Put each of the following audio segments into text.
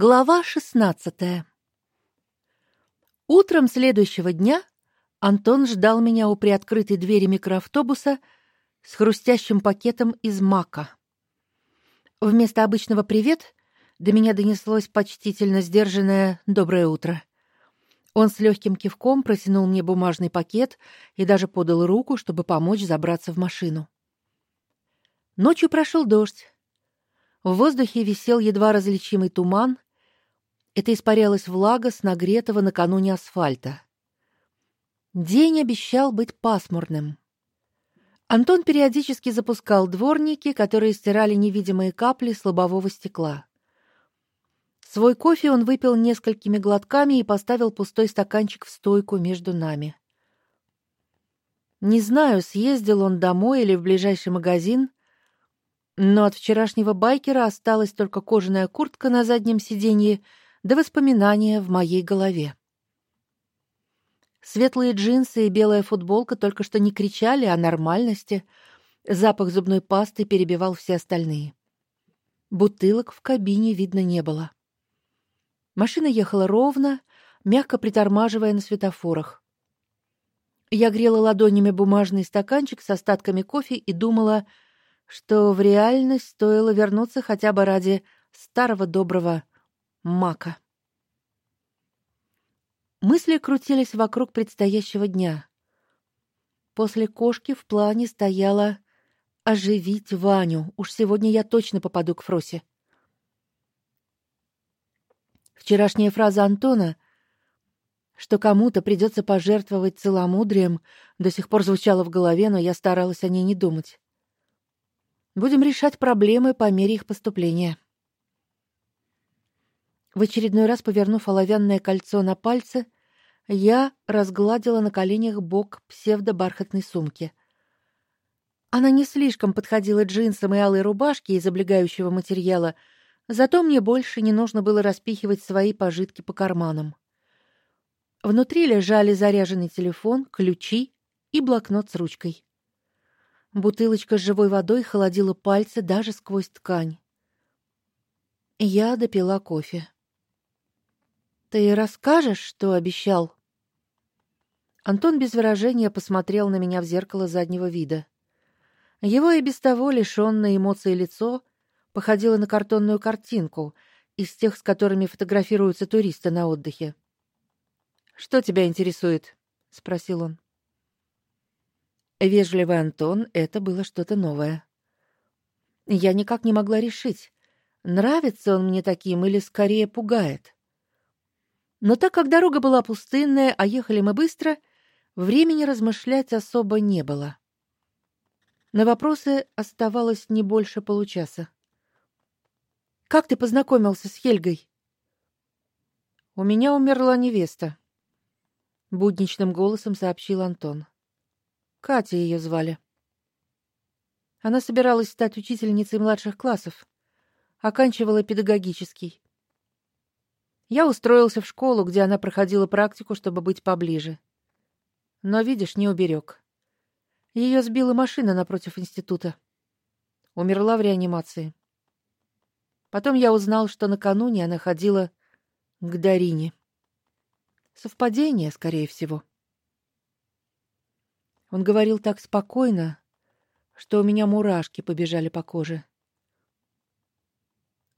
Глава 16. Утром следующего дня Антон ждал меня у приоткрытой двери микроавтобуса с хрустящим пакетом из мака. Вместо обычного привет до меня донеслось почтительно сдержанное доброе утро. Он с легким кивком протянул мне бумажный пакет и даже подал руку, чтобы помочь забраться в машину. Ночью прошел дождь. В воздухе висел едва различимый туман. Это испарялась влага с нагретого накануне асфальта. День обещал быть пасмурным. Антон периодически запускал дворники, которые стирали невидимые капли с лобового стекла. Свой кофе он выпил несколькими глотками и поставил пустой стаканчик в стойку между нами. Не знаю, съездил он домой или в ближайший магазин, но от вчерашнего байкера осталась только кожаная куртка на заднем сиденье да воспоминания в моей голове. Светлые джинсы и белая футболка только что не кричали о нормальности. Запах зубной пасты перебивал все остальные. Бутылок в кабине видно не было. Машина ехала ровно, мягко притормаживая на светофорах. Я грела ладонями бумажный стаканчик с остатками кофе и думала, что в реальность стоило вернуться хотя бы ради старого доброго мака. Мысли крутились вокруг предстоящего дня. После кошки в плане стояло оживить Ваню. Уж сегодня я точно попаду к Фросе. Вчерашняя фраза Антона, что кому-то придется пожертвовать целомудрием, до сих пор звучала в голове, но я старалась о ней не думать. Будем решать проблемы по мере их поступления. В очередной раз повернув оловянное кольцо на пальце, я разгладила на коленях бок псевдобархатной сумки. Она не слишком подходила джинсам и алой рубашке из облегающего материала, зато мне больше не нужно было распихивать свои пожитки по карманам. Внутри лежали заряженный телефон, ключи и блокнот с ручкой. Бутылочка с живой водой холодила пальцы даже сквозь ткань. Я допила кофе. Ты расскажешь, что обещал? Антон без выражения посмотрел на меня в зеркало заднего вида. Его и без того лишённое эмоций лицо походило на картонную картинку из тех, с которыми фотографируются туристы на отдыхе. Что тебя интересует? спросил он. Вежливый Антон это было что-то новое. Я никак не могла решить, нравится он мне таким или скорее пугает. Но так как дорога была пустынная, а ехали мы быстро, времени размышлять особо не было. На вопросы оставалось не больше получаса. Как ты познакомился с Хельгой? У меня умерла невеста, будничным голосом сообщил Антон. Катя ее звали. Она собиралась стать учительницей младших классов, оканчивала педагогический. Я устроился в школу, где она проходила практику, чтобы быть поближе. Но видишь, не уберег. Ее сбила машина напротив института. Умерла в реанимации. Потом я узнал, что накануне она ходила к Дарине. Совпадение, скорее всего. Он говорил так спокойно, что у меня мурашки побежали по коже.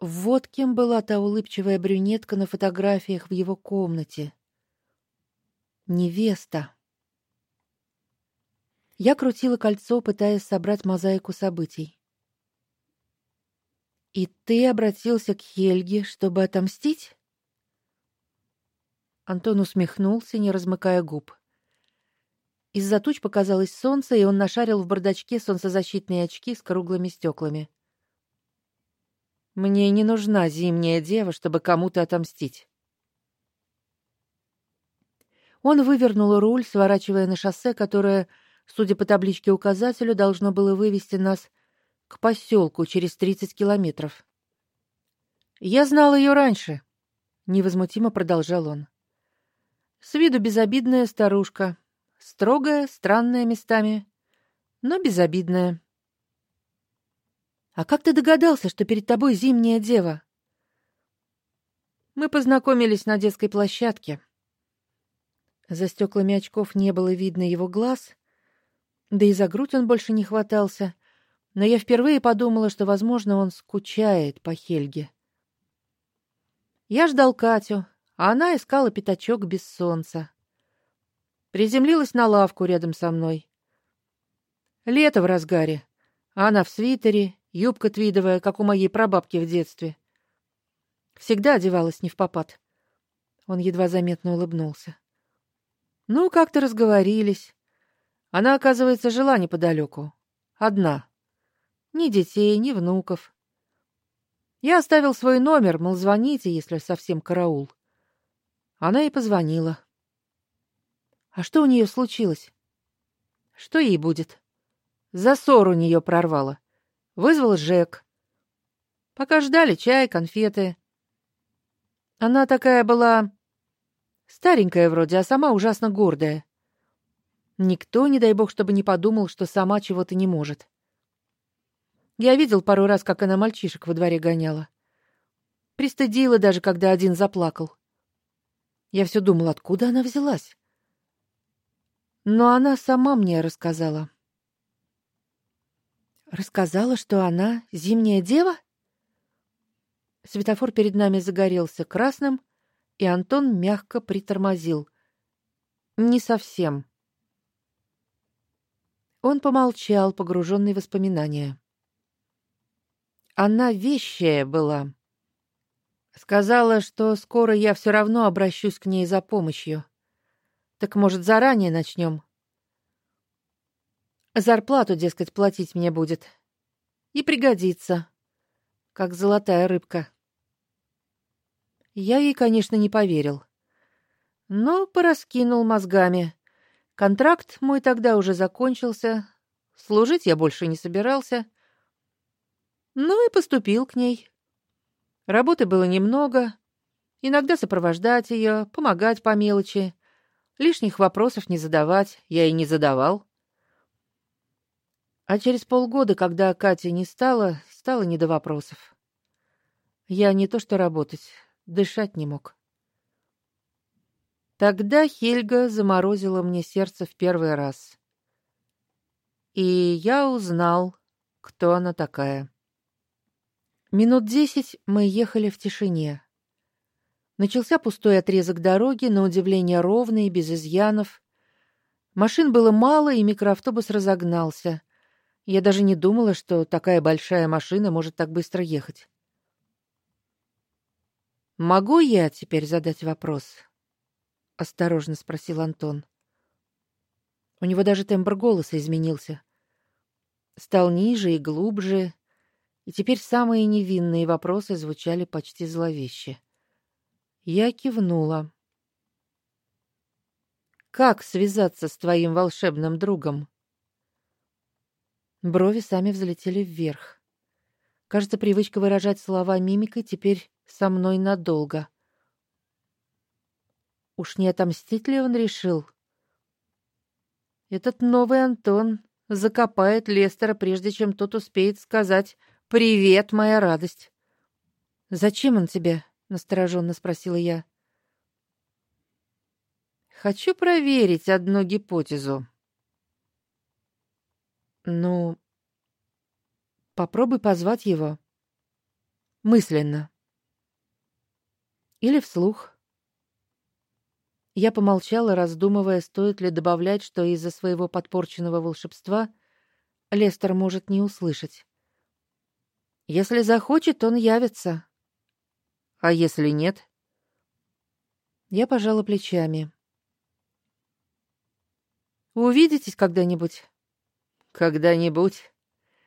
Вот кем была та улыбчивая брюнетка на фотографиях в его комнате. Невеста. Я крутила кольцо, пытаясь собрать мозаику событий. И ты обратился к Хельге, чтобы отомстить? Антон усмехнулся, не размыкая губ. Из-за туч показалось солнце, и он нашарил в бардачке солнцезащитные очки с круглыми стеклами. Мне не нужна зимняя дева, чтобы кому-то отомстить. Он вывернул руль, сворачивая на шоссе, которое, судя по табличке указателю, должно было вывести нас к поселку через 30 километров. Я знал ее раньше, невозмутимо продолжал он. С виду безобидная старушка, Строгая, странная местами, но безобидная. А как ты догадался, что перед тобой зимняя дева? Мы познакомились на детской площадке. За стеклами очков не было видно его глаз, да и за грудь он больше не хватался, но я впервые подумала, что, возможно, он скучает по Хельге. Я ждал Катю, а она искала пятачок без солнца. Приземлилась на лавку рядом со мной. Лето в разгаре, а она в свитере, юбка твидовая, как у моей прабабки в детстве. Всегда одевалась не в попад. Он едва заметно улыбнулся. Ну, как-то разговорились. Она, оказывается, жила неподалеку. Одна. Ни детей, ни внуков. Я оставил свой номер, мол, звоните, если совсем караул. Она и позвонила. А что у нее случилось? Что ей будет? Засор у нее прорвало. Вызвал Жек. Пока ждали чай, конфеты. Она такая была старенькая вроде, а сама ужасно гордая. Никто, не дай бог, чтобы не подумал, что сама чего-то не может. Я видел пару раз, как она мальчишек во дворе гоняла. Пристыдила даже, когда один заплакал. Я все думал, откуда она взялась. Но она сама мне рассказала. Рассказала, что она зимняя дева? Светофор перед нами загорелся красным, и Антон мягко притормозил. Не совсем. Он помолчал, погруженный в воспоминания. Она вещая была. Сказала, что скоро я все равно обращусь к ней за помощью. Так, может, заранее начнем? Зарплату, дескать, платить мне будет. И пригодится, как золотая рыбка. Я ей, конечно, не поверил. Но пораскинул мозгами. Контракт мой тогда уже закончился. Служить я больше не собирался. Ну и поступил к ней. Работы было немного. Иногда сопровождать ее, помогать по мелочи. Лишних вопросов не задавать, я и не задавал. А через полгода, когда Катя не стала, стало не до вопросов. Я не то что работать, дышать не мог. Тогда Хельга заморозила мне сердце в первый раз. И я узнал, кто она такая. Минут десять мы ехали в тишине. Начался пустой отрезок дороги, на удивление ровный, без изъянов. Машин было мало, и микроавтобус разогнался. Я даже не думала, что такая большая машина может так быстро ехать. Могу я теперь задать вопрос? осторожно спросил Антон. У него даже тембр голоса изменился. Стал ниже и глубже, и теперь самые невинные вопросы звучали почти зловеще. Я кивнула. Как связаться с твоим волшебным другом? Брови сами взлетели вверх. Кажется, привычка выражать слова мимикой теперь со мной надолго. Уж не отомстить ли он решил? Этот новый Антон закопает Лестера, прежде чем тот успеет сказать «Привет, моя радость». «Зачем он тебе?» — настороженно спросила я. «Хочу проверить одну гипотезу», ну, попробуй позвать его мысленно или вслух. Я помолчала, раздумывая, стоит ли добавлять, что из-за своего подпорченного волшебства Лестер может не услышать. Если захочет, он явится. А если нет? Я пожала плечами. Увидитесь когда-нибудь? Когда-нибудь,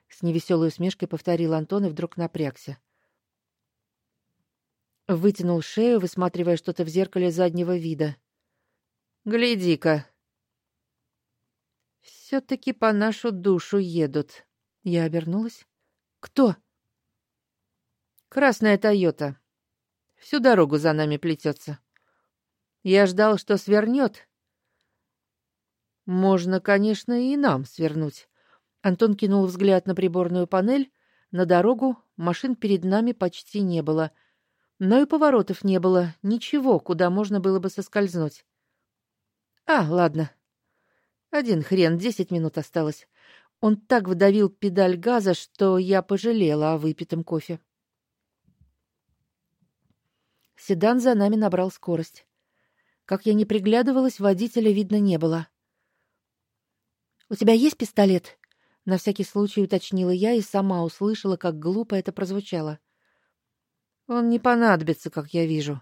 с невеселой усмешкой повторил Антон и вдруг напрягся. Вытянул шею, высматривая что-то в зеркале заднего вида. Гляди-ка. все таки по нашу душу едут. Я обернулась. Кто? Красная Тойота. Всю дорогу за нами плетется. Я ждал, что свернет. Можно, конечно, и нам свернуть. Антон кинул взгляд на приборную панель, на дорогу, машин перед нами почти не было. Но и поворотов не было, ничего, куда можно было бы соскользнуть. А, ладно. Один хрен, десять минут осталось. Он так вдавил педаль газа, что я пожалела о выпитом кофе. Седан за нами набрал скорость. Как я не приглядывалась, водителя видно не было. У тебя есть пистолет? На всякий случай уточнила я и сама услышала, как глупо это прозвучало. Он не понадобится, как я вижу.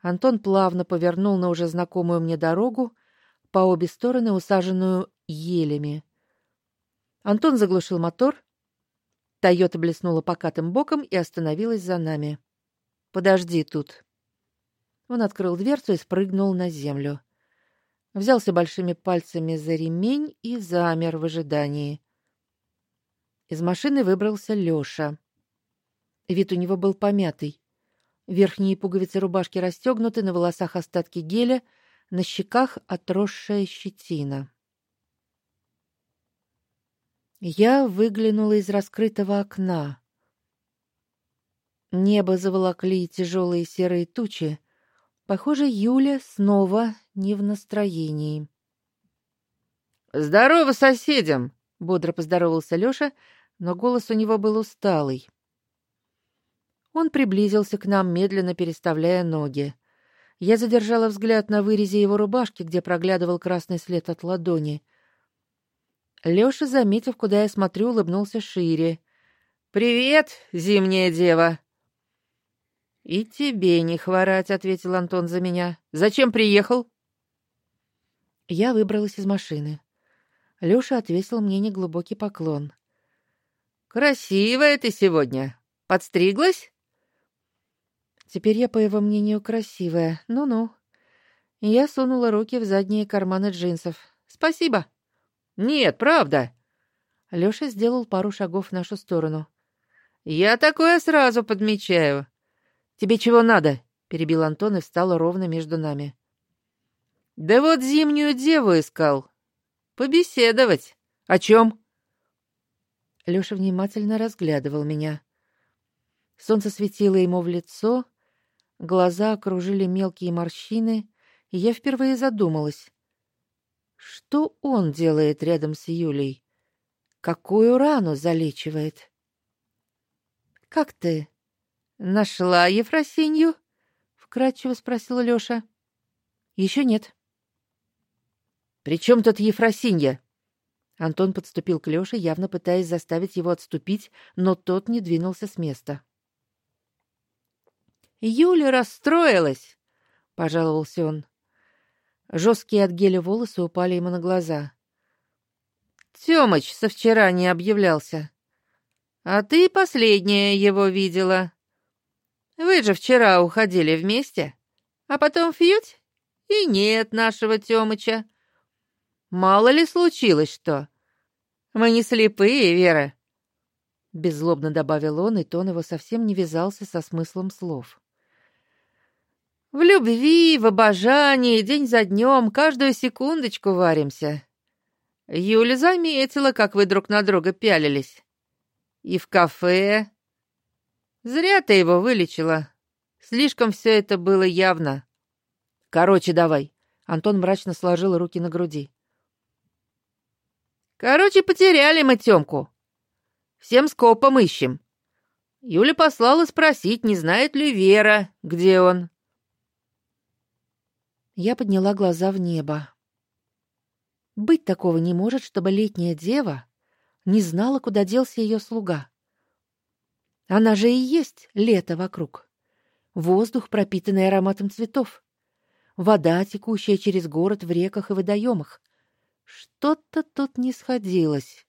Антон плавно повернул на уже знакомую мне дорогу, по обе стороны усаженную елями. Антон заглушил мотор. Тойота блеснула покатым боком и остановилась за нами. Подожди тут. Он открыл дверцу и спрыгнул на землю. Взялся большими пальцами за ремень и замер в ожидании. Из машины выбрался Лёша. Вид у него был помятый. Верхние пуговицы рубашки расстегнуты, на волосах остатки геля, на щеках отросшая щетина. Я выглянула из раскрытого окна. Небо заволокли тяжелые серые тучи. Похоже, Юля снова не в настроении. Здорово соседям, бодро поздоровался Лёша, но голос у него был усталый. Он приблизился к нам, медленно переставляя ноги. Я задержала взгляд на вырезе его рубашки, где проглядывал красный след от ладони. Лёша, заметив, куда я смотрю, улыбнулся шире. Привет, зимняя дева. И тебе не хворать, ответил Антон за меня. Зачем приехал? Я выбралась из машины. Лёша отвесил мне неглубокий поклон. Красивая ты сегодня. Подстриглась? Теперь я, по его мнению, красивая. Ну-ну. Я сунула руки в задние карманы джинсов. Спасибо. Нет, правда. Лёша сделал пару шагов в нашу сторону. Я такое сразу подмечаю. Тебе чего надо? перебил Антон и встал ровно между нами. Да вот зимнюю деву искал. Побеседовать. О чем? Лёша внимательно разглядывал меня. Солнце светило ему в лицо, Глаза окружили мелкие морщины, и я впервые задумалась, что он делает рядом с Юлей? Какую рану залечивает? Как ты нашла Ефросинью? вкратчиво спросил Лёша. «Еще нет. При чем тут Ефросинья? Антон подступил к Лёше, явно пытаясь заставить его отступить, но тот не двинулся с места. Юля расстроилась, пожаловался он. Жесткие от геля волосы упали ему на глаза. Тёмыч со вчера не объявлялся. А ты последняя его видела. Вы же вчера уходили вместе, а потом фьють, и нет нашего Тёмыча. Мало ли случилось что. Мы не слепые, Вера. Беззлобно добавил он, и тон его совсем не вязался со смыслом слов. В любви, в обожании, день за днем, каждую секундочку варимся. Юля заметила, как вы друг на друга пялились. И в кафе. Зря ты его вылечила. Слишком все это было явно. Короче, давай. Антон мрачно сложил руки на груди. Короче, потеряли мы Тёмку. Всем скопом ищем. Юля послала спросить, не знает ли Вера, где он. Я подняла глаза в небо. Быть такого не может, чтобы летняя дева не знала, куда делся ее слуга. Она же и есть лето вокруг. Воздух, пропитанный ароматом цветов. Вода, текущая через город в реках и водоемах. Что-то тут не сходилось.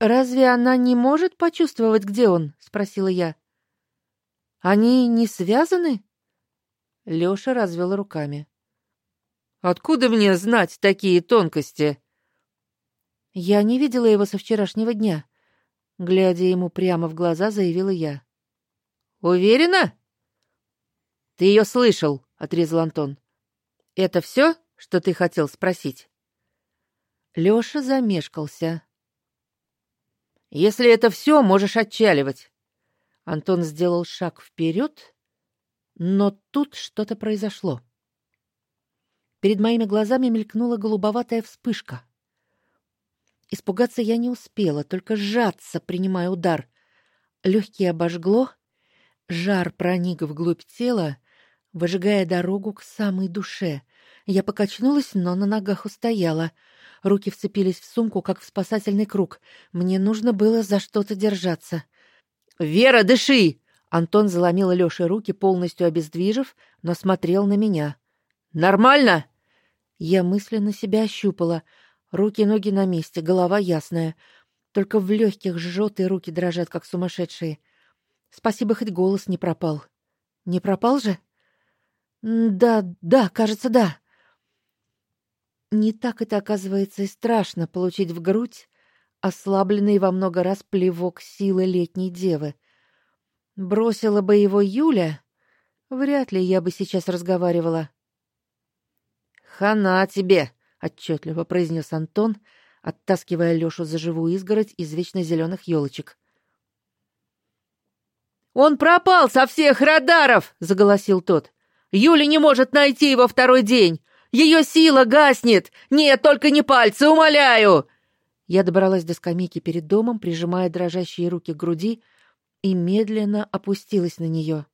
Разве она не может почувствовать, где он? спросила я. Они не связаны? Лёша развел руками. Откуда мне знать такие тонкости? Я не видела его со вчерашнего дня, глядя ему прямо в глаза, заявила я. Уверена? Ты её слышал, отрезал Антон. Это всё, что ты хотел спросить? Лёша замешкался. Если это всё, можешь отчаливать. Антон сделал шаг вперед, но тут что-то произошло. Перед моими глазами мелькнула голубоватая вспышка. Испугаться я не успела, только сжаться, принимая удар. Легкие обожгло, жар проник вглубь тела, выжигая дорогу к самой душе. Я покачнулась, но на ногах устояла. Руки вцепились в сумку, как в спасательный круг. Мне нужно было за что-то держаться. Вера, дыши. Антон заломил Лёше руки, полностью обездвижив, но смотрел на меня. Нормально? Я мысленно себя ощупала. Руки и ноги на месте, голова ясная. Только в легких жжет и руки дрожат, как сумасшедшие. Спасибо, хоть голос не пропал. Не пропал же? Да, да, кажется, да. Не так это оказывается и страшно получить в грудь ослабленный во много раз плевок силы летней девы. Бросила бы его Юля, вряд ли я бы сейчас разговаривала. Хана тебе, отчетливо произнес Антон, оттаскивая Лёшу за живую изгородь из вечно зеленых елочек. Он пропал со всех радаров, заголосил тот. Юля не может найти его второй день. Ее сила гаснет. Нет, только не пальцы, умоляю. Я добралась до скамейки перед домом, прижимая дрожащие руки к груди, и медленно опустилась на нее.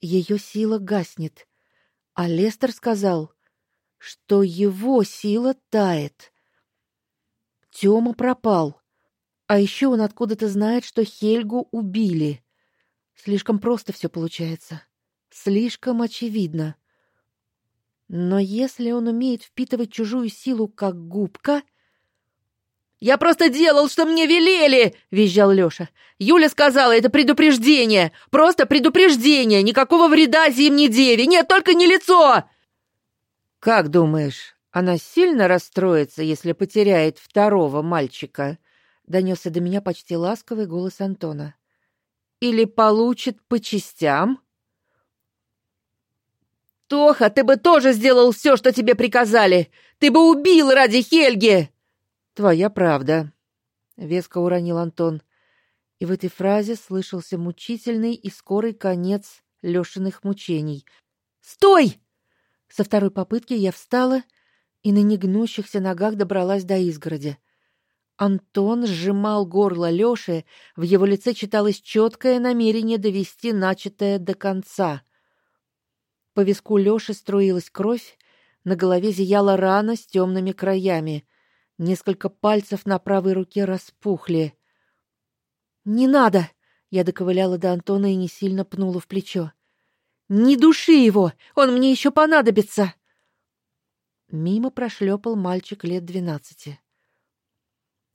Ее сила гаснет. А Лестер сказал, что его сила тает. Тёма пропал. А еще он откуда-то знает, что Хельгу убили. Слишком просто все получается. Слишком очевидно. Но если он умеет впитывать чужую силу как губка, я просто делал, что мне велели, визжал Лёша. Юля сказала, это предупреждение, просто предупреждение, никакого вреда зимней деве, нет, только не лицо. Как думаешь, она сильно расстроится, если потеряет второго мальчика? Донесся до меня почти ласковый голос Антона. Или получит по частям? Тоха, ты бы тоже сделал все, что тебе приказали. Ты бы убил ради Хельги. Твоя правда, веско уронил Антон. И в этой фразе слышался мучительный и скорый конец Лёшиных мучений. Стой! Со второй попытки я встала и на негнущихся ногах добралась до изгороди. Антон сжимал горло Лёши, в его лице читалось четкое намерение довести начатое до конца. По виску Лёши струилась кровь, на голове зияла рана с темными краями. Несколько пальцев на правой руке распухли. Не надо, я доковыляла до Антона и не сильно пнула в плечо. Не души его, он мне еще понадобится. Мимо прошлепал мальчик лет двенадцати.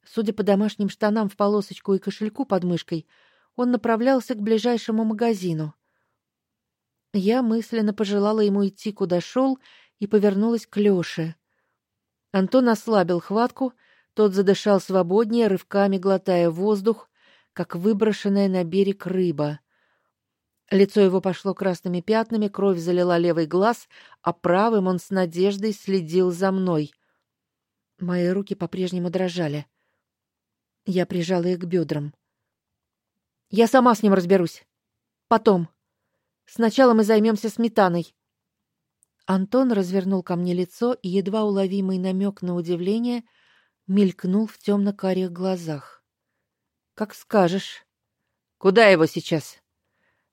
Судя по домашним штанам в полосочку и кошельку под мышкой, он направлялся к ближайшему магазину. Я мысленно пожелала ему идти куда шел и повернулась к Лёше. Антон ослабил хватку, тот задышал свободнее, рывками глотая воздух, как выброшенная на берег рыба. Лицо его пошло красными пятнами, кровь залила левый глаз, а правым он с надеждой следил за мной. Мои руки по-прежнему дрожали. Я прижала их к бедрам. Я сама с ним разберусь. Потом. Сначала мы займемся сметаной. Антон развернул ко мне лицо, и едва уловимый намек на удивление мелькнул в темно карих глазах. Как скажешь. Куда его сейчас?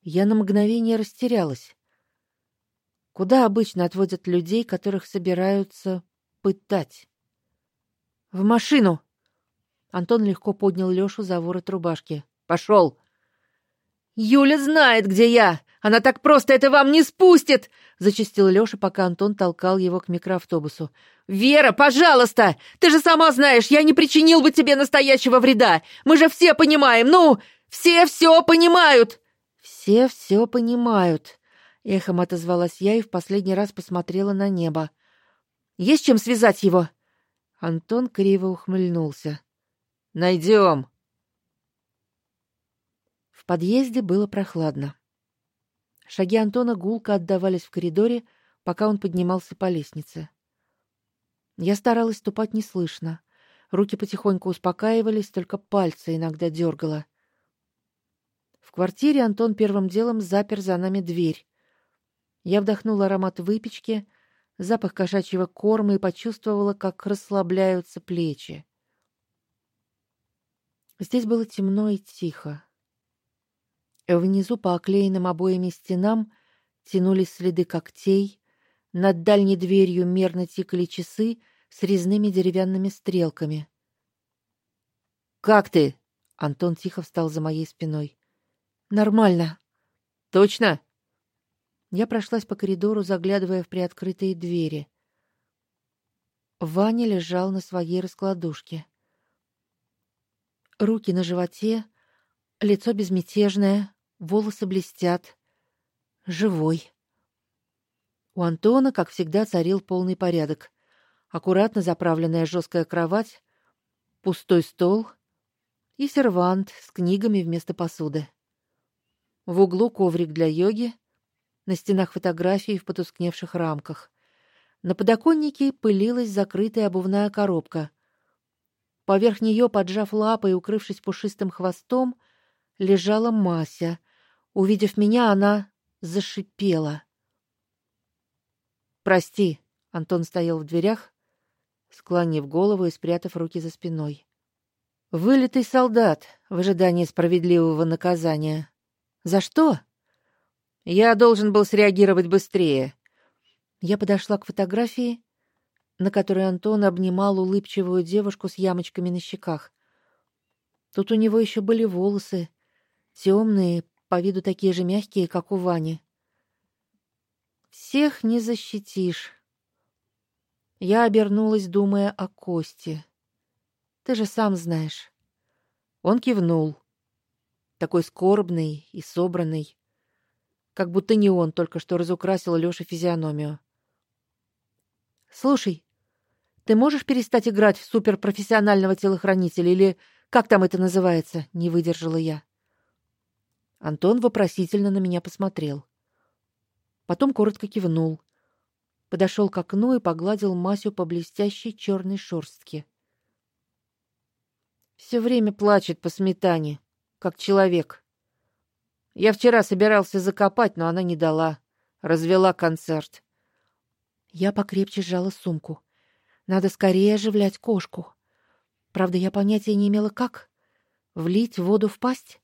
Я на мгновение растерялась. Куда обычно отводят людей, которых собираются пытать? В машину. Антон легко поднял Лёшу за ворот рубашки. Пошел. Юля знает, где я. Она так просто это вам не спустит, зачастил Лёша, пока Антон толкал его к микроавтобусу. Вера, пожалуйста, ты же сама знаешь, я не причинил бы тебе настоящего вреда. Мы же все понимаем. Ну, все все понимают. Все все понимают, эхом отозвалась я и в последний раз посмотрела на небо. Есть чем связать его? Антон криво ухмыльнулся. Найдем. В подъезде было прохладно. Шаги Антона гулко отдавались в коридоре, пока он поднимался по лестнице. Я старалась ступать неслышно. Руки потихоньку успокаивались, только пальцы иногда дергала. В квартире Антон первым делом запер за нами дверь. Я вдохнула аромат выпечки, запах кошачьего корма и почувствовала, как расслабляются плечи. Здесь было темно и тихо. Внизу по оклеенным обоями стенам тянулись следы когтей, над дальней дверью мерно тикали часы с резными деревянными стрелками. Как ты? Антон тихо встал за моей спиной. Нормально. Точно? Я прошлась по коридору, заглядывая в приоткрытые двери. Ваня лежал на своей раскладушке. Руки на животе, лицо безмятежное, волосы блестят. Живой. У Антона, как всегда, царил полный порядок. Аккуратно заправленная жесткая кровать, пустой стол и сервант с книгами вместо посуды. В углу коврик для йоги, на стенах фотографии в потускневших рамках. На подоконнике пылилась закрытая обувная коробка. Поверх нее, поджав лапы и укрывшись пушистым хвостом, лежала Мася. Увидев меня, она зашипела. Прости, Антон стоял в дверях, склонив голову и спрятав руки за спиной. Вылитый солдат в ожидании справедливого наказания. За что? Я должен был среагировать быстрее. Я подошла к фотографии, на которой Антон обнимал улыбчивую девушку с ямочками на щеках. Тут у него еще были волосы, темные, по виду такие же мягкие, как у Вани. Всех не защитишь. Я обернулась, думая о Косте. Ты же сам знаешь. Он кивнул такой скорбный и собранный, как будто не он только что разукрасил Лёше физиономию. Слушай, ты можешь перестать играть в суперпрофессионального телохранителя или как там это называется? не выдержала я. Антон вопросительно на меня посмотрел. Потом коротко кивнул. Подошел к окну и погладил Масю по блестящей черной шерстке. Все время плачет по сметане, как человек. Я вчера собирался закопать, но она не дала, развела концерт. Я покрепче сжала сумку. Надо скорее оживлять кошку. Правда, я понятия не имела как влить воду в пасть,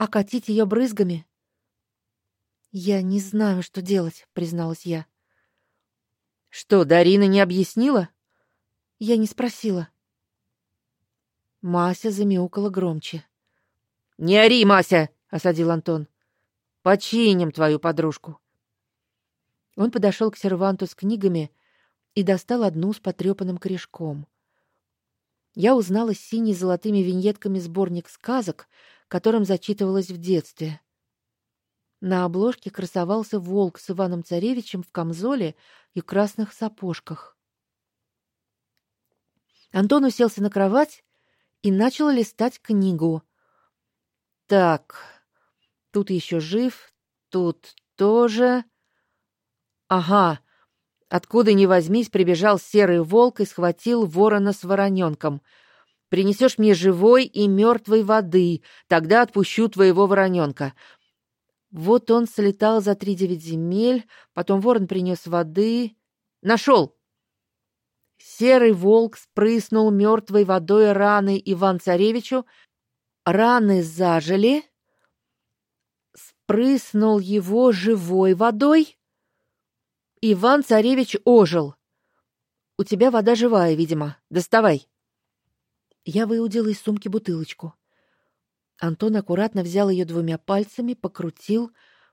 окатить ее брызгами. Я не знаю, что делать, призналась я. Что, Дарина не объяснила? Я не спросила. Мася замяукала громче. Не ори, Мася, осадил Антон. Починим твою подружку. Он подошел к серванту с книгами и достал одну с потрепанным корешком. Я узнала синий с золотыми виньетками сборник сказок, которым зачитывалась в детстве. На обложке красовался волк с Иваном Царевичем в камзоле и красных сапожках. Антон уселся на кровать и начал листать книгу. Так. Тут еще жив, тут тоже. Ага. Откуда ни возьмись, прибежал серый волк и схватил ворона с вороненком. Принесешь мне живой и мертвой воды, тогда отпущу твоего вороненка. Вот он слетал за три девять земель, потом ворон принес воды. Нашел. Серый волк спрыснул мертвой водой раны Иван Царевичу, Раны зажили. Спрыснул его живой водой. Иван царевич ожил. У тебя вода живая, видимо. Доставай. Я выудила из сумки бутылочку. Антон аккуратно взял ее двумя пальцами, покрутил,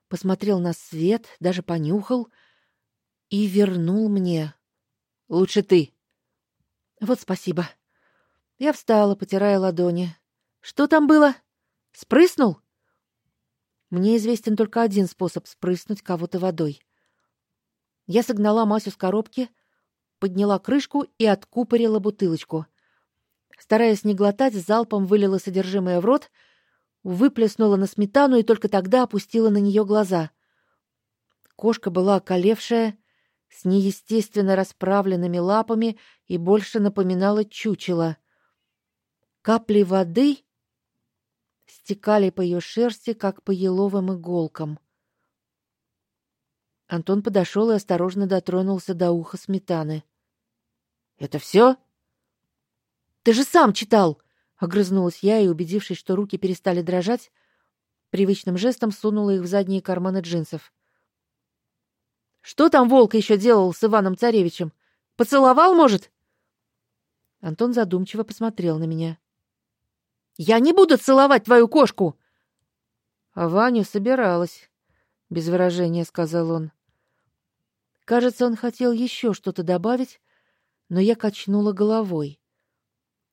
посмотрел на свет, даже понюхал и вернул мне. Лучше ты. Вот спасибо. Я встала, потирая ладони. Что там было? Спрыснул? Мне известен только один способ спрыснуть кого-то водой. Я согнала Масю с коробки, подняла крышку и откупорила бутылочку. Стараясь не глотать, залпом вылила содержимое в рот, выплеснула на сметану и только тогда опустила на нее глаза. Кошка была околевшая, с неестественно расправленными лапами и больше напоминала чучело. Капли воды стекали по ее шерсти, как по еловым иголкам. Антон подошел и осторожно дотронулся до уха сметаны. Это все? Ты же сам читал, огрызнулась я и, убедившись, что руки перестали дрожать, привычным жестом сунула их в задние карманы джинсов. Что там волк еще делал с Иваном Царевичем? Поцеловал, может? Антон задумчиво посмотрел на меня. Я не буду целовать твою кошку. А Ваню собиралась, без выражения сказал он. Кажется, он хотел еще что-то добавить, но я качнула головой.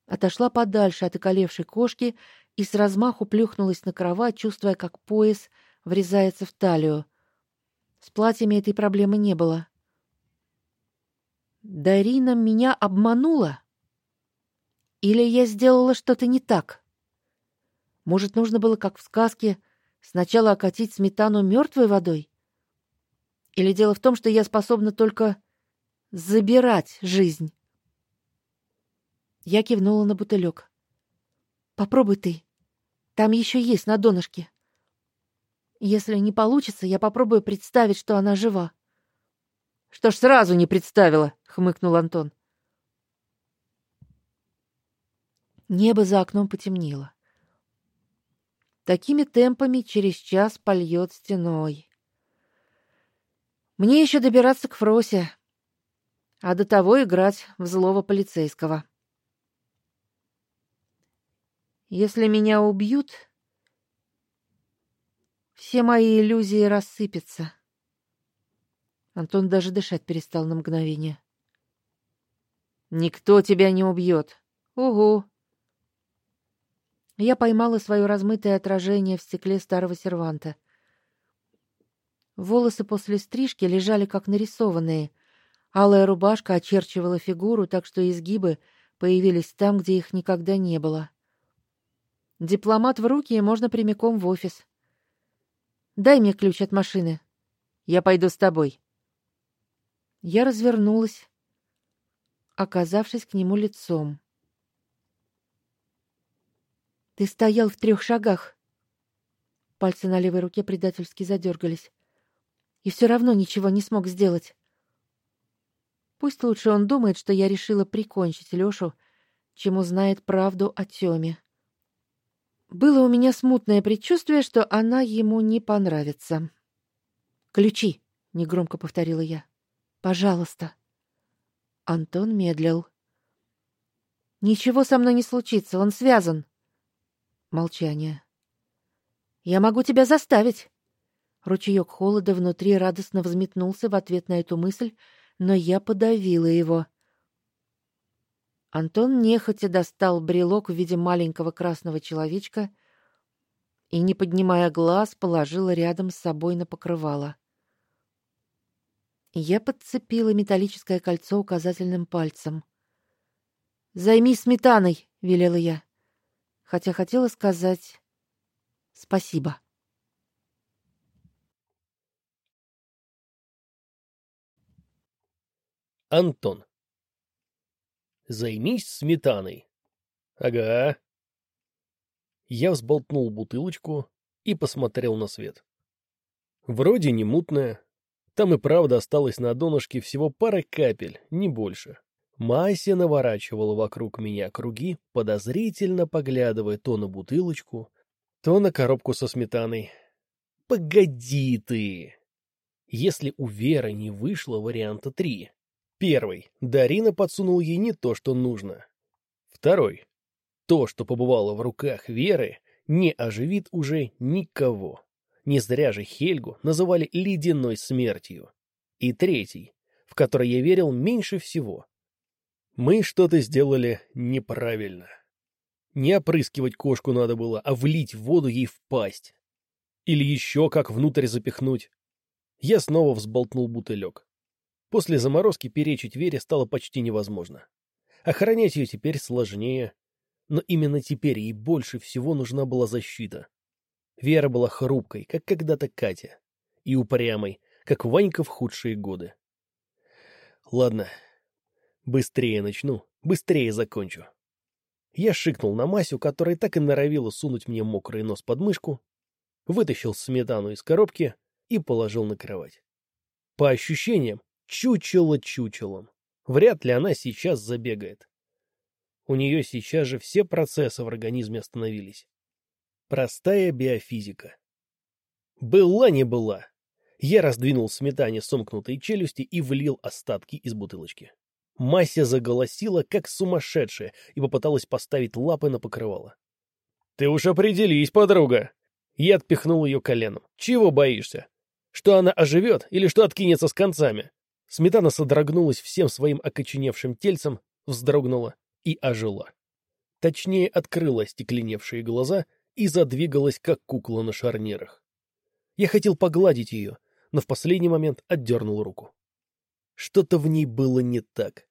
Отошла подальше от околевшей кошки и с размаху плюхнулась на кровать, чувствуя, как пояс врезается в талию. С платьями этой проблемы не было. Дарина меня обманула? Или я сделала что-то не так? Может, нужно было, как в сказке, сначала окатить сметану мертвой водой? Или дело в том, что я способна только забирать жизнь? Я кивнула на бутылек. Попробуй ты. Там еще есть на донышке. Если не получится, я попробую представить, что она жива. Что ж сразу не представила, хмыкнул Антон. Небо за окном потемнело. Такими темпами через час польет стеной. Мне еще добираться к Фросе, а до того играть в злого полицейского. Если меня убьют, все мои иллюзии рассыпятся. Антон даже дышать перестал на мгновение. Никто тебя не убьет. Угу. Я поймала свое размытое отражение в стекле старого серванта. Волосы после стрижки лежали как нарисованные. Алая рубашка очерчивала фигуру, так что изгибы появились там, где их никогда не было. Дипломат в руки, и можно прямиком в офис. Дай мне ключ от машины. Я пойду с тобой. Я развернулась, оказавшись к нему лицом. Ты стоял в трех шагах. Пальцы на левой руке предательски задергались. И все равно ничего не смог сделать. Пусть лучше он думает, что я решила прикончить Лёшу, чем узнает правду о Тёме. Было у меня смутное предчувствие, что она ему не понравится. Ключи, негромко повторила я. Пожалуйста. Антон медлил. Ничего со мной не случится, он связан. Молчание. Я могу тебя заставить. Ручеек холода внутри радостно взметнулся в ответ на эту мысль, но я подавила его. Антон нехотя достал брелок в виде маленького красного человечка и, не поднимая глаз, положил рядом с собой на покрывало. Я подцепила металлическое кольцо указательным пальцем. "Займись сметаной", велела я, хотя хотела сказать спасибо. Антон Займись сметаной. Ага. Я взболтнул бутылочку и посмотрел на свет. Вроде не мутная. Там и правда осталось на донышке всего пара капель, не больше. Мася наворачивала вокруг меня круги, подозрительно поглядывая то на бутылочку, то на коробку со сметаной. Погоди ты! Если у Веры не вышло варианта три, Первый. Дарина подсунул ей не то, что нужно. Второй. То, что побывало в руках Веры, не оживит уже никого. Не зря же Хельгу называли ледяной смертью. И третий, в который я верил меньше всего. Мы что-то сделали неправильно. Не опрыскивать кошку надо было, а влить воду ей в пасть. Или еще как внутрь запихнуть. Я снова взболтнул бутылек. После заморозки перечить Вере стало почти невозможно. Охранять ее теперь сложнее, но именно теперь ей больше всего нужна была защита. Вера была хрупкой, как когда-то Катя, и упрямой, как Ванька в худшие годы. Ладно, быстрее начну, быстрее закончу. Я шикнул на Масю, которая так и норовила сунуть мне мокрый нос под мышку, вытащил сметану из коробки и положил на кровать. По ощущениям, чучело чучелом. Вряд ли она сейчас забегает. У нее сейчас же все процессы в организме остановились. Простая биофизика. Была не была. Я раздвинул сметане сомкнутые челюсти и влил остатки из бутылочки. Мася заголосила, как сумасшедшая, и попыталась поставить лапы на покрывало. — Ты уж определись, подруга! Я отпихнул ее коленом. — Чего боишься? Что она оживет или что откинется с концами? Сметана содрогнулась всем своим окоченевшим тельцем, вздрогнула и ожила. Точнее, открыла стекленевшие глаза и задвигалась, как кукла на шарнирах. Я хотел погладить ее, но в последний момент отдернул руку. Что-то в ней было не так.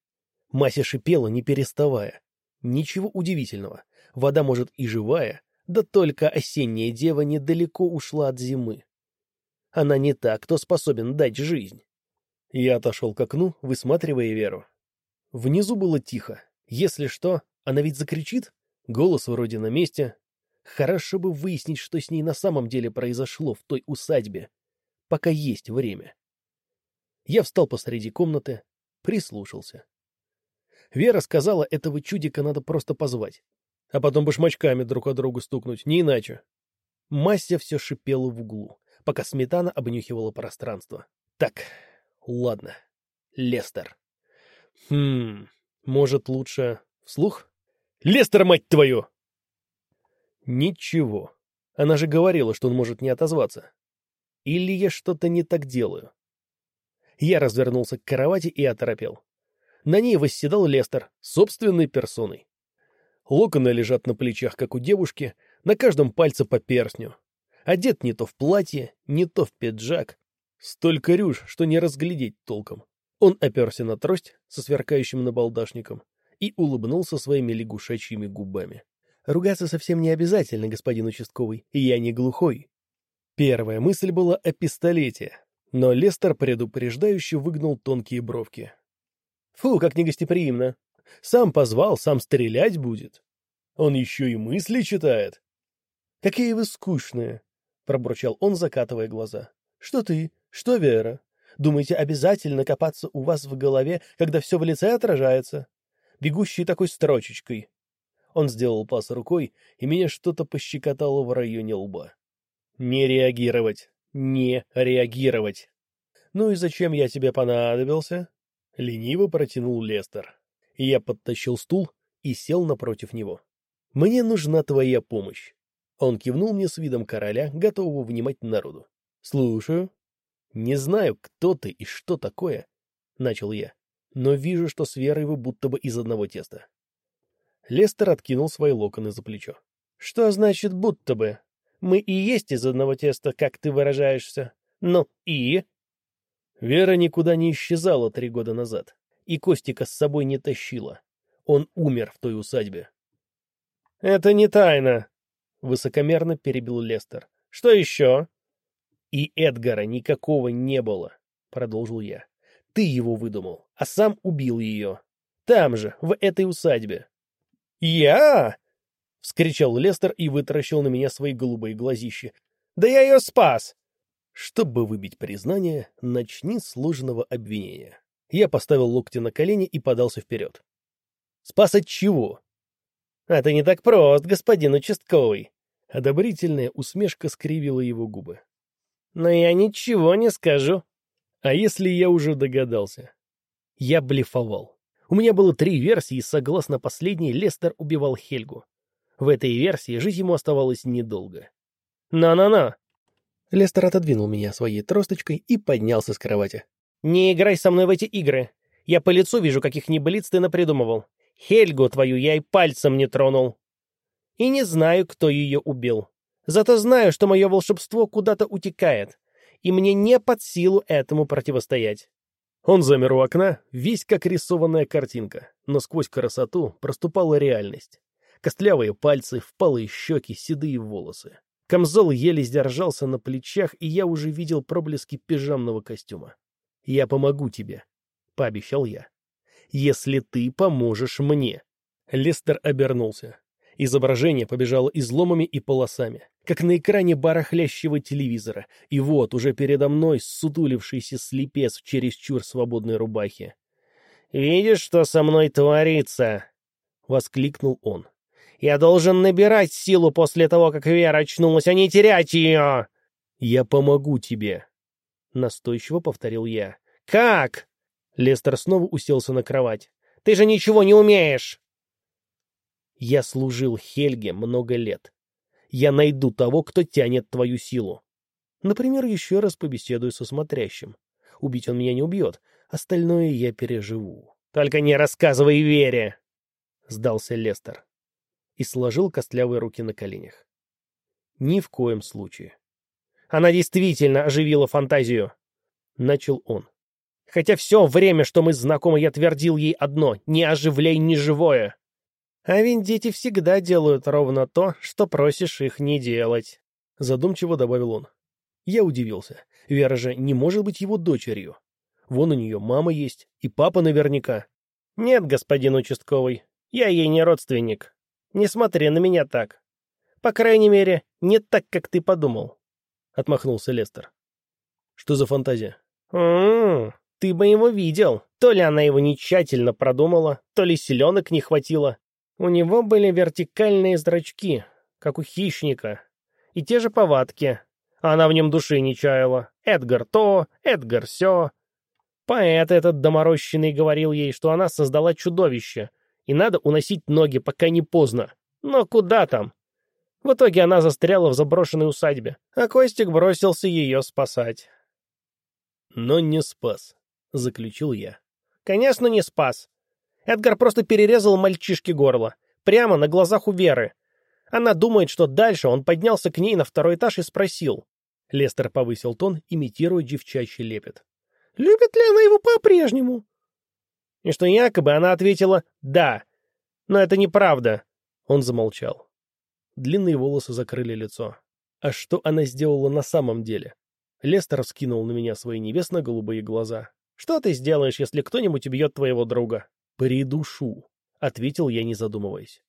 Мася шипела, не переставая. Ничего удивительного. Вода, может, и живая, да только осенняя дева недалеко ушла от зимы. Она не та, кто способен дать жизнь. Я отошел к окну, высматривая Веру. Внизу было тихо. Если что, она ведь закричит? Голос вроде на месте. Хорошо бы выяснить, что с ней на самом деле произошло в той усадьбе, пока есть время. Я встал посреди комнаты, прислушался. Вера сказала, этого чудика надо просто позвать, а потом башмачками друг от друга стукнуть, не иначе. Мася все шипела в углу, пока сметана обнюхивала пространство. Так, ладно, Лестер. Хм, может, лучше вслух? Лестер, мать твою! Ничего. Она же говорила, что он может не отозваться. Или я что-то не так делаю? Я развернулся к кровати и оторопел. На ней восседал Лестер, собственной персоной. Локоны лежат на плечах, как у девушки, на каждом пальце по перстню. Одет не то в платье, не то в пиджак. Столько рюш, что не разглядеть толком. Он оперся на трость со сверкающим набалдашником и улыбнулся своими лягушачьими губами. «Ругаться совсем не обязательно, господин участковый, и я не глухой». Первая мысль была о пистолете, но Лестер предупреждающе выгнул тонкие бровки. Фу, как негостеприимно. Сам позвал, сам стрелять будет. Он еще и мысли читает. Какие вы скучные, — пробурчал он, закатывая глаза. Что ты? Что Вера? Думаете, обязательно копаться у вас в голове, когда все в лице отражается? Бегущий такой строчечкой. Он сделал пас рукой, и меня что-то пощекотало в районе лба. Не реагировать не реагировать. «Ну и зачем я тебе понадобился?» — лениво протянул Лестер. Я подтащил стул и сел напротив него. «Мне нужна твоя помощь». Он кивнул мне с видом короля, готового внимать народу. «Слушаю». «Не знаю, кто ты и что такое», — начал я, «но вижу, что с Верой вы будто бы из одного теста». Лестер откинул свои локоны за плечо. «Что значит «будто бы»? Мы и есть из одного теста, как ты выражаешься. Ну и? Вера никуда не исчезала три года назад, и Костика с собой не тащила. Он умер в той усадьбе. — Это не тайна, — высокомерно перебил Лестер. — Что еще? — И Эдгара никакого не было, — продолжил я. — Ты его выдумал, а сам убил ее. Там же, в этой усадьбе. — Я? — вскричал Лестер и вытаращил на меня свои голубые глазища. «Да я ее спас!» Чтобы выбить признание, начни с обвинения. Я поставил локти на колени и подался вперед. «Спас от чего?» «Это не так просто, господин участковый!» Одобрительная усмешка скривила его губы. «Но я ничего не скажу». А если я уже догадался? Я блефовал. У меня было три версии, и согласно последней, Лестер убивал Хельгу. В этой версии жить ему оставалось недолго. «На-на-на!» Лестер отодвинул меня своей тросточкой и поднялся с кровати. «Не играй со мной в эти игры. Я по лицу вижу, каких небылиц ты напридумывал. Хельгу твою я и пальцем не тронул. И не знаю, кто ее убил. Зато знаю, что мое волшебство куда-то утекает, и мне не под силу этому противостоять». Он замер у окна, весь как рисованная картинка, но сквозь красоту проступала реальность. Костлявые пальцы, впалые щеки, седые волосы. Камзол еле сдержался на плечах, и я уже видел проблески пижамного костюма. «Я помогу тебе», — пообещал я. «Если ты поможешь мне». Лестер обернулся. Изображение побежало изломами и полосами, как на экране барахлящего телевизора, и вот уже передо мной сутулившийся слепец в чересчур свободной рубахе. «Видишь, что со мной творится?» — воскликнул он. «Я должен набирать силу после того, как Вера очнулась, а не терять ее!» «Я помогу тебе», — настойчиво повторил я. «Как?» Лестер снова уселся на кровать. «Ты же ничего не умеешь!» Я служил Хельге много лет. Я найду того, кто тянет твою силу. Например, еще раз побеседую со смотрящим. Убить он меня не убьет, остальное я переживу. — Только не рассказывай Вере! — сдался Лестер. И сложил костлявые руки на коленях. Ни в коем случае. Она действительно оживила фантазию. Начал он. Хотя все время, что мы знакомы, я твердил ей одно — не оживляй ни живое. А ведь дети всегда делают ровно то, что просишь их не делать. Задумчиво добавил он. Я удивился. Вера же не может быть его дочерью. Вон у нее мама есть, и папа наверняка. Нет, господин участковый, я ей не родственник. Не смотри на меня так. По крайней мере, не так, как ты подумал. Отмахнулся Лестер. Что за фантазия? М -м -м, ты бы его видел. То ли она его не тщательно продумала, то ли селенок не хватило. У него были вертикальные зрачки, как у хищника, и те же повадки. Она в нем души не чаяла. Эдгар то, Эдгар сё. Поэт этот доморощенный говорил ей, что она создала чудовище, и надо уносить ноги, пока не поздно. Но куда там? В итоге она застряла в заброшенной усадьбе, а Костик бросился ее спасать. «Но не спас», — заключил я. «Конечно, не спас. Эдгар просто перерезал мальчишке горло. Прямо на глазах у Веры. Она думает, что дальше он поднялся к ней на второй этаж и спросил. Лестер повысил тон, имитируя девчачий лепет. «Любит ли она его по-прежнему?» И что якобы она ответила «да». Но это неправда. Он замолчал. Длинные волосы закрыли лицо. А что она сделала на самом деле? Лестер вскинул на меня свои небесно-голубые глаза. «Что ты сделаешь, если кто-нибудь убьет твоего друга?» «Придушу», — ответил я, не задумываясь.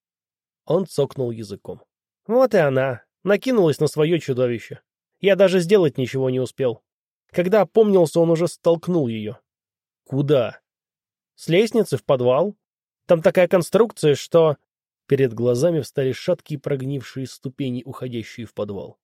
Он цокнул языком. «Вот и она. Накинулась на свое чудовище. Я даже сделать ничего не успел. Когда опомнился, он уже столкнул ее». «Куда?» «С лестницы в подвал. Там такая конструкция, что...» Перед глазами встали шаткие прогнившие ступени, уходящие в подвал.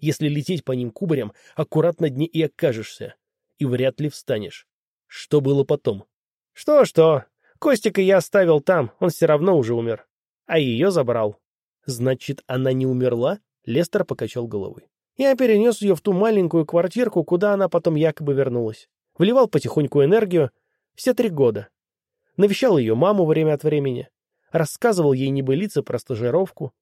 Если лететь по ним кубарем, аккуратно дне и окажешься. И вряд ли встанешь. Что было потом? «Что-что? Костика я оставил там, он все равно уже умер. А ее забрал. Значит, она не умерла? Лестер покачал головой. Я перенес ее в ту маленькую квартирку, куда она потом якобы вернулась. Вливал потихоньку энергию. Все три года. Навещал ее маму время от времени. Рассказывал ей небылицы про стажировку.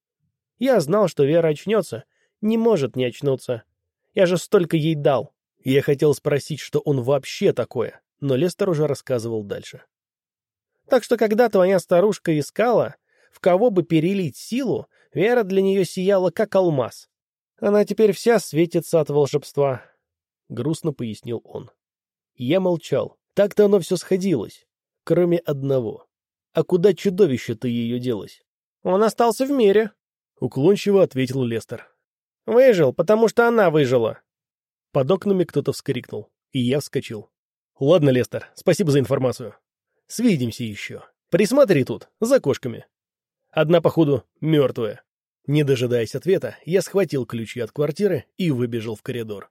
Я знал, что Вера очнется. Не может не очнуться. Я же столько ей дал. Я хотел спросить, что он вообще такое, но Лестер уже рассказывал дальше. Так что когда твоя старушка искала, в кого бы перелить силу, Вера для нее сияла как алмаз. Она теперь вся светится от волшебства. Грустно пояснил он. Я молчал. Так-то оно все сходилось. Кроме одного. А куда чудовище-то ее делось? Он остался в мире. Уклончиво ответил Лестер. Выжил, потому что она выжила. Под окнами кто-то вскрикнул, и я вскочил. Ладно, Лестер, спасибо за информацию. Свидимся еще. Присмотри тут, за кошками. Одна, походу, мертвая. Не дожидаясь ответа, я схватил ключи от квартиры и выбежал в коридор.